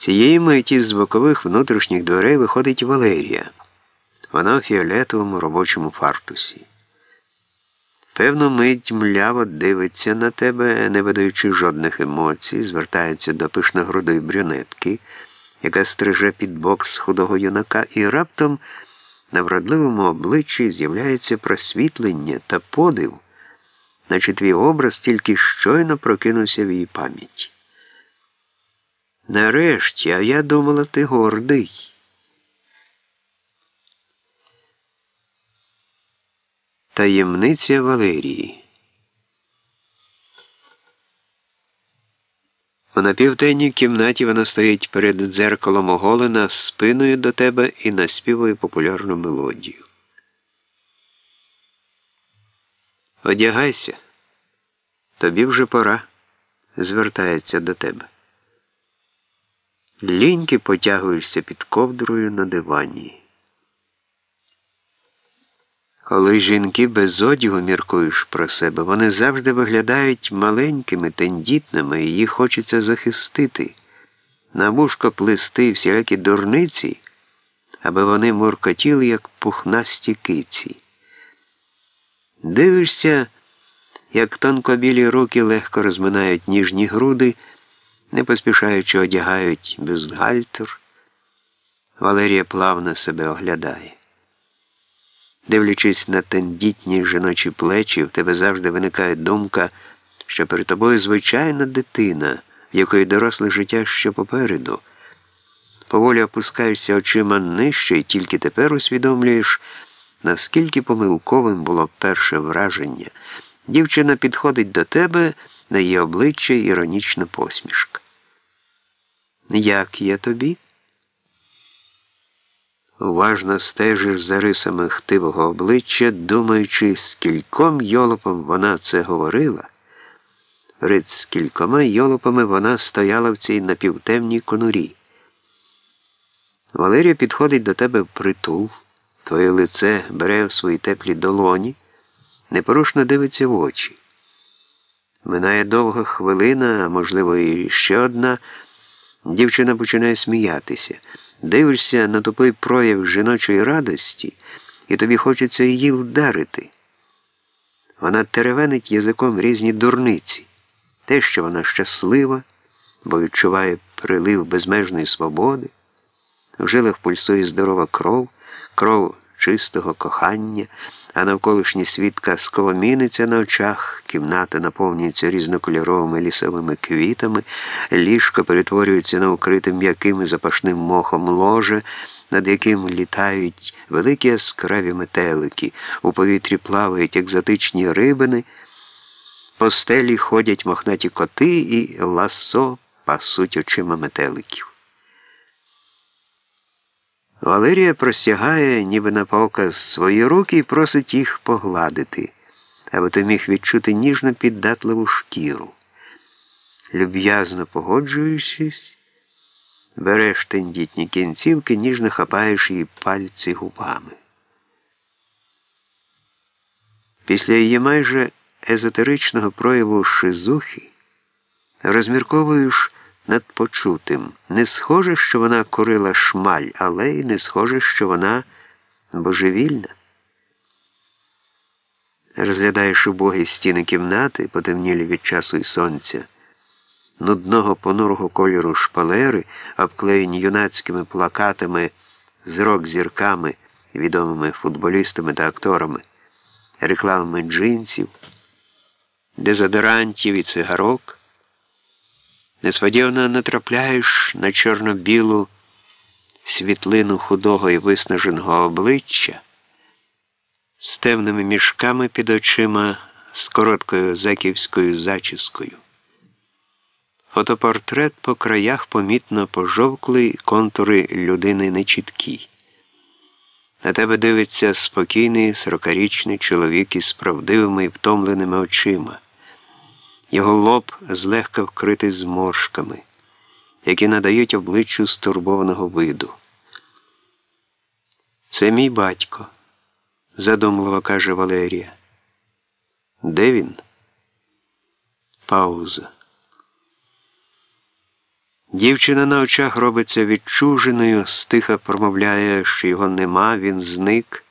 Цієї миті з бокових внутрішніх дверей виходить Валерія. Вона в фіолетовому робочому фартусі. Певно, мить мляво дивиться на тебе, не видаючи жодних емоцій, звертається до пишногрудої брюнетки, яка стриже під бокс худого юнака, і раптом на вродливому обличчі з'являється просвітлення та подив, наче твій образ тільки щойно прокинувся в її пам'яті. Нарешті, а я думала, ти гордий. Таємниця Валерії. У напівтенній кімнаті вона стоїть перед дзеркалом оголена спиною до тебе і наспівує популярну мелодію. Одягайся, тобі вже пора, звертається до тебе. Ліньки потягуєшся під ковдрою на дивані. Коли жінки без одягу міркуєш про себе, вони завжди виглядають маленькими, тендітними, і їх хочеться захистити, на вушко плести всілякі дурниці, аби вони муркотіли, як пухнасті киці. Дивишся, як тонкобілі руки легко розминають ніжні груди, не поспішаючи одягають бюстгальтер. Валерія плавно себе оглядає. Дивлячись на тендітні жіночі плечі, в тебе завжди виникає думка, що перед тобою звичайна дитина, в якої доросле життя ще попереду. Поволі опускаєшся очима нижче і тільки тепер усвідомлюєш, наскільки помилковим було перше враження. Дівчина підходить до тебе, на її обличчя іронічна посмішка. Як є тобі? Уважно стежиш за рисами хтивого обличчя, думаючи, скільком йолопом вона це говорила. Рид з кількома йолопами вона стояла в цій напівтемній конурі. Валерія підходить до тебе в притул, твоє лице бере в свої теплі долоні, непорушно дивиться в очі. Минає довга хвилина, а можливо, і ще одна. Дівчина починає сміятися. Дивишся на тупий прояв жіночої радості, і тобі хочеться її вдарити. Вона теревенить язиком різні дурниці, те, що вона щаслива, бо відчуває прилив безмежної свободи, в жилах пульсує здорова кров, кров чистого кохання, а навколишній світ казково міниться на очах, кімната наповнюється різнокольоровими лісовими квітами, ліжко перетворюється на укрите м'яким і запашним мохом ложе, над яким літають великі яскраві метелики, у повітрі плавають екзотичні рибини, по стелі ходять мохнаті коти і ласо пасуть очима метеликів. Валерія простягає, ніби на показ, свої руки і просить їх погладити, аби ти міг відчути ніжно піддатливу шкіру. Люб'язно погоджуючись, береш тендітні кінцівки, ніжно хапаєш її пальці губами. Після її майже езотеричного прояву шизухи розмірковуєш над почутим. Не схоже, що вона курила шмаль, але й не схоже, що вона божевільна. Розглядаєш убогі стіни кімнати, потемнілі від часу і сонця, нудного понурого кольору шпалери, обклеєні юнацькими плакатами з рок-зірками, відомими футболістами та акторами, рекламами джинсів, дезодорантів і цигарок. Несподівано натрапляєш на чорно-білу світлину худого і виснаженого обличчя з темними мішками під очима, з короткою заківською зачіскою. Фотопортрет по краях помітно пожовклий, контури людини нечіткі. На тебе дивиться спокійний сорокарічний чоловік із правдивими і втомленими очима. Його лоб злегка вкритий зморшками, які надають обличчю стурбованого виду. Це мій батько, задумливо каже Валерія. Де він? Пауза. Дівчина на очах робиться відчуженою, стиха промовляє, що його нема, він зник.